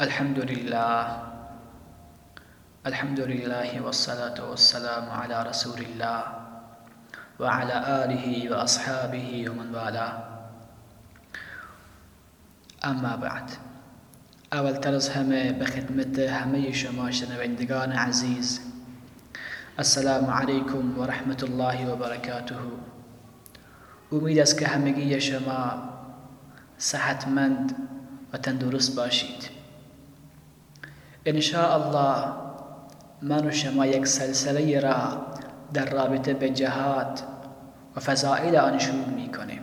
الحمد لله. الحمد لله والصلاة والسلام على رسول الله وعلى آله وأصحابه ومن والاه. أما بعد اولتر از همه به خدمت همه شما شنوندگان السلام علیکم و رحمت الله و برکاته. امید است که همگی شما صحتمند و تندرست إن الله من و شما یک سلسلة را در رابطه به جهاد و فضائل آن شروع می کنیم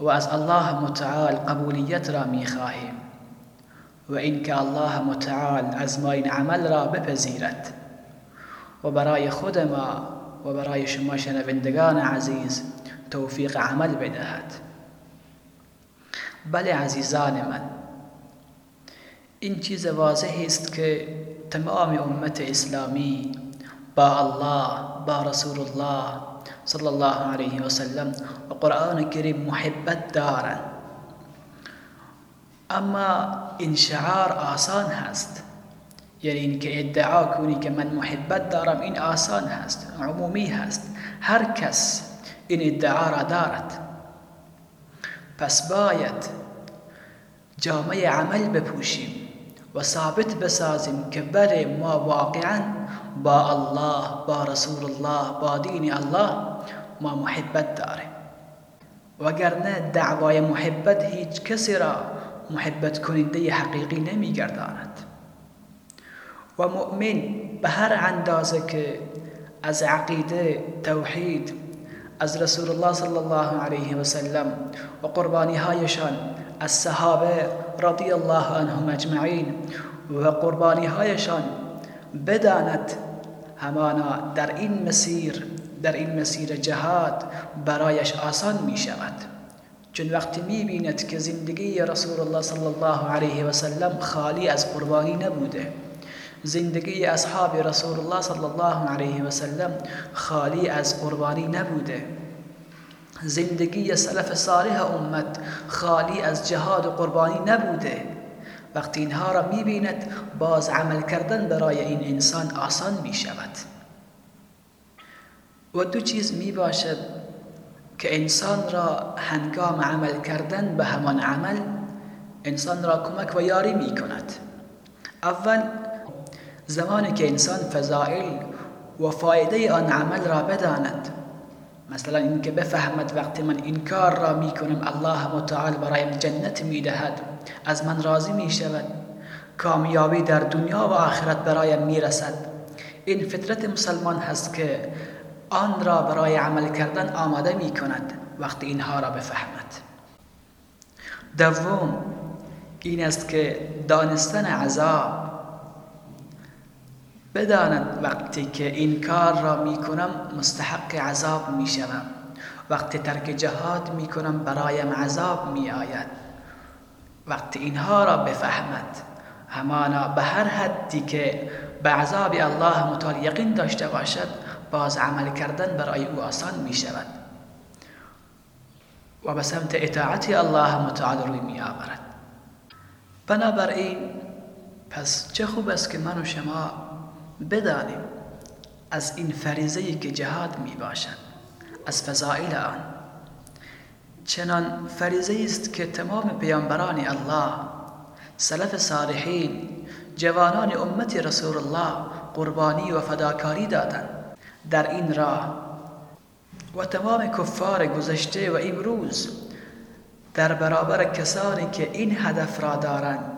و از الله متعال قبولیت را می خواهیم و اینکه الله متعال از ما این عمل را بپذیرد و برای خود ما و برای شما شنوندگان عزیز توفیق عمل بدهد. بله عزیزان من این چیز واضحی است که تمام امت اسلامی با الله با رسول الله صلی الله علیه و سلم و قرآن کریم محبت دارند. اما این شعار آسان هست. یعنی اینکه ادعا کنی که من محبت دارم این آسان هست عمومی هست. هر کس این ادعا را دارد. پس باید جامعه عمل بپوشیم. و ثابت بسازیم که بله ما واقعا با الله با رسول الله با دین الله ما محبت داریم وگرنه دعوای محبت هیچ کسی را محبت کننده حقیقی نمیگرداند. و مؤمن به هر اندازه که از عقیده توحید از رسول الله صلی الله علیه و سلم و قربانی هایشان از صحابه رضی الله عنهم اجمعین و قربانی هایشان بداند همانا در این مسیر در این مسیر جهاد برایش آسان می شود چون وقتی می بیند که زندگی رسول الله صلی الله علیه و سلم خالی از قربانی نبوده زندگی اصحاب رسول الله صلی الله علیه و سلم خالی از قربانی نبوده زندگی سلف صالح امت خالی از جهاد و قربانی نبوده. وقتی اینها را می‌بیند باز عمل کردن برای این انسان آسان می شود و دو چیز می باشد که انسان را هنگام عمل کردن به همان عمل انسان را کمک و یاری می کند اول زمانی که انسان فضائل و فایده آن عمل را بداند. مثلا اینکه بفهمد وقتی من این کار را می کنم الله متعال برایم جنت می دهد از من راضی می شود کامیابی در دنیا و آخرت برایم می رسد این فطرت مسلمان هست که آن را برای عمل کردن آماده می کند وقتی اینها را بفهمد. دوم این است که دانستن عذاب بداند وقتی که این کار را می کنم مستحق عذاب می شوم وقتی ترک جهاد می کنم برایم عذاب می آید وقتی اینها را بفهمد همانا به هر حدی که به عذاب الله متعال یقین داشته باشد باز عمل کردن برای او آسان می شود و به سمت اطاعت الله متعال روی می آورد بنابراین پس چه خوب است که من و شما بدانیم از این فریزه که جهاد می باشد از فضائل آن. چنان فریزه است که تمام پیامبران الله سلف صالحین جوانان امت رسول الله قربانی و فداکاری دادند در این راه و تمام کفار گذشته و امروز در برابر کسانی که این هدف را دارند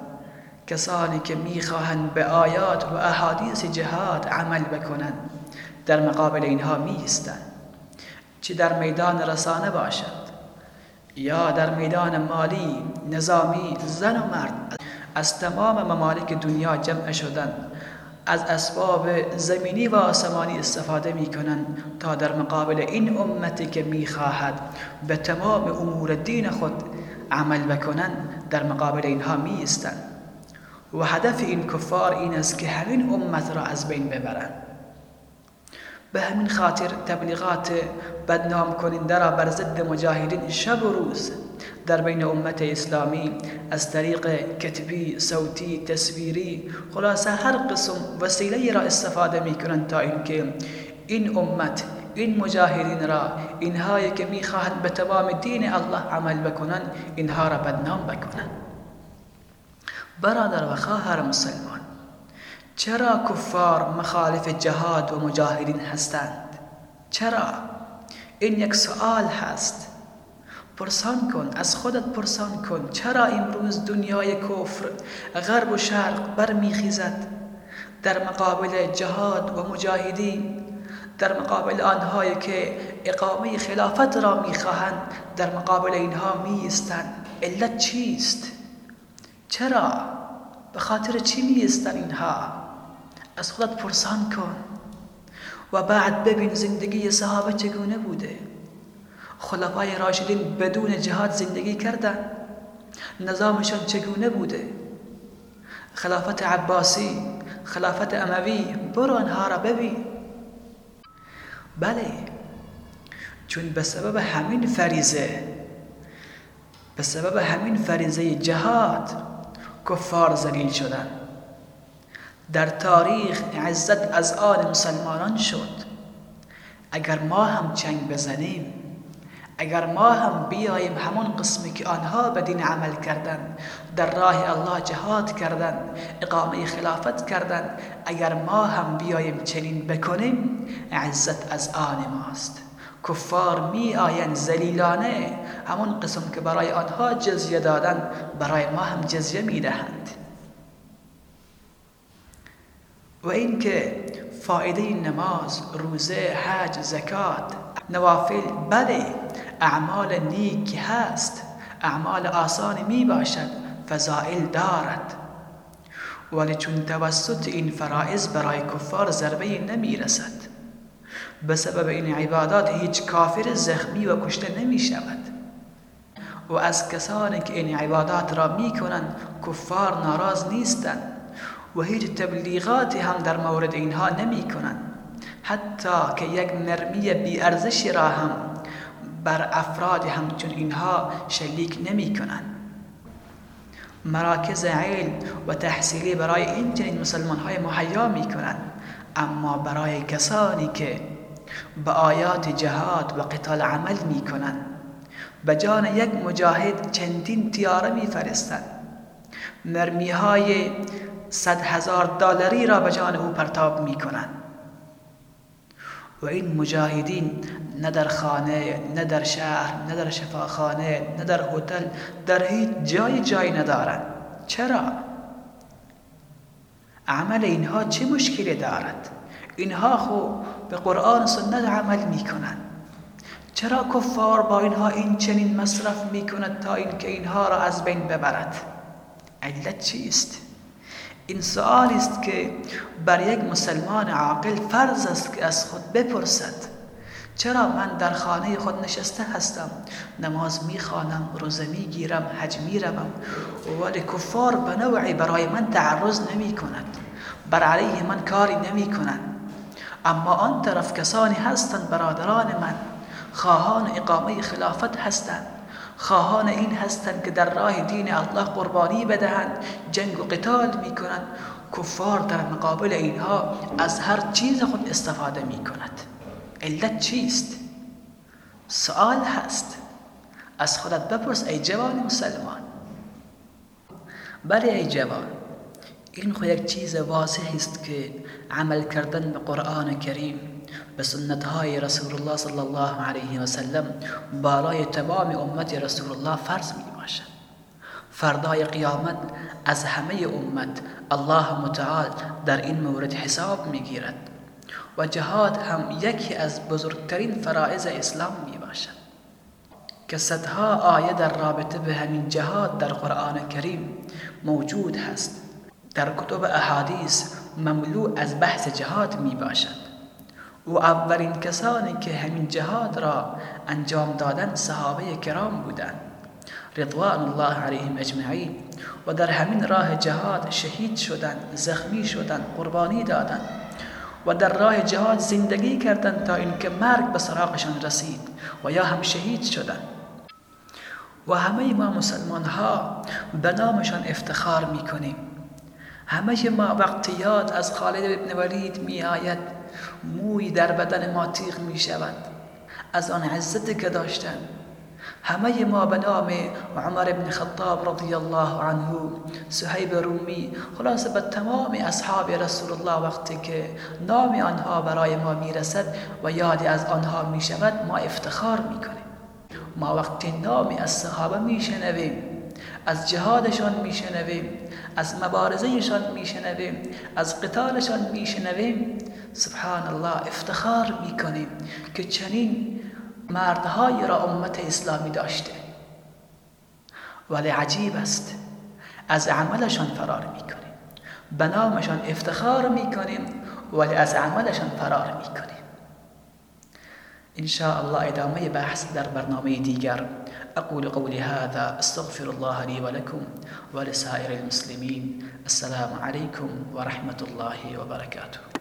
کسانی که می‌خواهند به آیات و احادیث جهاد عمل بکنند در مقابل اینها میستند چه در میدان رسانه باشد؟ یا در میدان مالی نظامی زن و مرد؟ از تمام ممالک دنیا جمع شدن از اسباب زمینی و آسمانی استفاده می کنند تا در مقابل این امتی که می خواهد به تمام امور دین خود عمل بکنند در مقابل اینها می و هدف این کفار این است که همین امت را از بین ببرند. به همین خاطر تبلیغات بدنام کننده را بر ضد مجاهدین شب و روز در بین امت اسلامی از طریق کتبی، صوتی، تصویری خلاصه هر قسم وسیله را استفاده می کنند تا اینکه این امت این مجاهدین را اینهایی که میخواهند به تمام دین الله عمل بکنند اینها را بدنام بکنند. برادر و خواهر مسلمان چرا کفار مخالف جهاد و مجاهدین هستند؟ چرا؟ این یک سوال هست. پرسان کن از خودت پرسان کن چرا امروز دنیای کفر غرب و شرق برمیخیزد؟ در مقابل جهاد و مجاهدین در مقابل آنهایی که اقامه خلافت را می‌خواهند در مقابل اینها میستند علت چیست؟ چرا؟ به خاطر چی میستن اینها؟ از خودت پرسان کن. و بعد ببین زندگی صحابه چگونه بوده. خلفای راشدین بدون جهاد زندگی کردن. نظامشان چگونه بوده؟ خلافت عباسی خلافت اموی برو آنها را ببین. بله چون به سبب همین فریزه به سبب همین فریزه جهاد کفار زلیل شدن. در تاریخ عزت از آن مسلمانان شد. اگر ما هم چنگ بزنیم اگر ما هم بیاییم همون قسمی که آنها به دین عمل کردند در راه الله جهاد کردند اقامه خلافت کردند اگر ما هم بیاییم چنین بکنیم عزت از آن ماست. کفار می آیند زلیلانه همون قسم که برای آنها جزیه دادن برای ما هم جزیه می دهند. و اینکه فایده نماز روزه حج زکات نوافل بله اعمال نیک هست اعمال آسان می باشد فضائل دارد. ولی چون توسط این فرائض برای کفار ضربه نمی رسد. به سبب این عبادات هیچ کافر زخمی و کشته نمی شود. و از کسانی که این عبادات را می کنند کفار ناراض نیستند و هیچ تبلیغاتی هم در مورد اینها نمی کنند. حتی که یک نرمی بی ارزشی را هم بر افراد همچون اینها شلیک نمی کنند. مراکز علم و تحصیلی برای این چنین مسلمان های محیا می کنند. اما برای کسانی که به آیات جهاد و قتال عمل می کنند به جان یک مجاهد چندین تیاره می فرستند مرمی های صد هزار دلاری را به جان او پرتاب می کنند و این مجاهدین نه در خانه نه در شهر نه در شفاخانه نه در هتل در هیچ جای جای ندارند. چرا؟ عمل اینها چه مشکلی دارد؟ اینها خو به قرآن سنت عمل می‌کنند چرا کفار با اینها این چنین مصرف می‌کند تا اینکه اینها را از بین ببرد؟ علت چیست؟ این سؤالی است که بر یک مسلمان عاقل فرض است که از خود بپرسد چرا من در خانه خود نشسته هستم نماز می‌خوانم روزه می‌گیرم حج می‌روم ولی کفار به نوعی برای من تعرض نمی کند بر علیه من کاری نمی کنند اما آن طرف کسانی هستند برادران من. خواهان اقامه خلافت هستند. خواهان این هستند که در راه دین الله قربانی بدهند جنگ و قتال می‌کنند. کفار در مقابل اینها از هر چیز خود استفاده می کند علت چیست؟ سوال هست. از خودت بپرس ای جوان مسلمان. بله ای جوان. این خو یک چیز واضح است که عمل کردن به قرآن کریم به سنت های رسول الله صلی الله علیه و سلم بالای تمام امت رسول الله فرض می باشد فردای قیامت از همه امت الله متعال در این مورد حساب می گیرد. و جهاد هم یکی از بزرگترین فرائض اسلام می باشد. که صدها آیه در رابطه به همین جهاد در قرآن کریم موجود هست. در کتب احادیث مملو از بحث جهاد می باشد. و اولین کسانی که همین جهاد را انجام دادن صحابه کرام بودند. رضوان الله علیهم اجمعین و در همین راه جهاد شهید شدند زخمی شدند قربانی دادند و در راه جهاد زندگی کردند تا اینکه مرگ به سراغشان رسید و یا هم شهید شدند. و همه ما مسلمان ها به نامشان افتخار می‌کنیم همه ما وقت یاد از خالد ابن ولید می آید موی در بدن ما تیغ می شود از آن عزتی که داشتن. همه ما به نام عمر ابن خطاب رضی الله عنه سحیب رومی خلاصه به تمام اصحاب رسول الله وقتی که نام آنها برای ما می‌رسد و یادی از آنها می شود ما افتخار می کنیم ما وقتی نامی از صحابه میشنویم از جهادشان میشنویم از مبارزهشان میشنویم از قتالشان میشنویم. سبحان الله افتخار می‌کنیم که چنین مردهایی را امت اسلامی داشته. ولی عجیب است از عملشان فرار می‌کنیم. به نامشان افتخار می‌کنیم ولی از عملشان فرار می‌کنیم. إن شاء الله إدامة بحث در برنامه ديگر أقول قولي هذا أستغفر الله لي ولكم ولسائر المسلمين. السلام عليكم ورحمة الله وبركاته.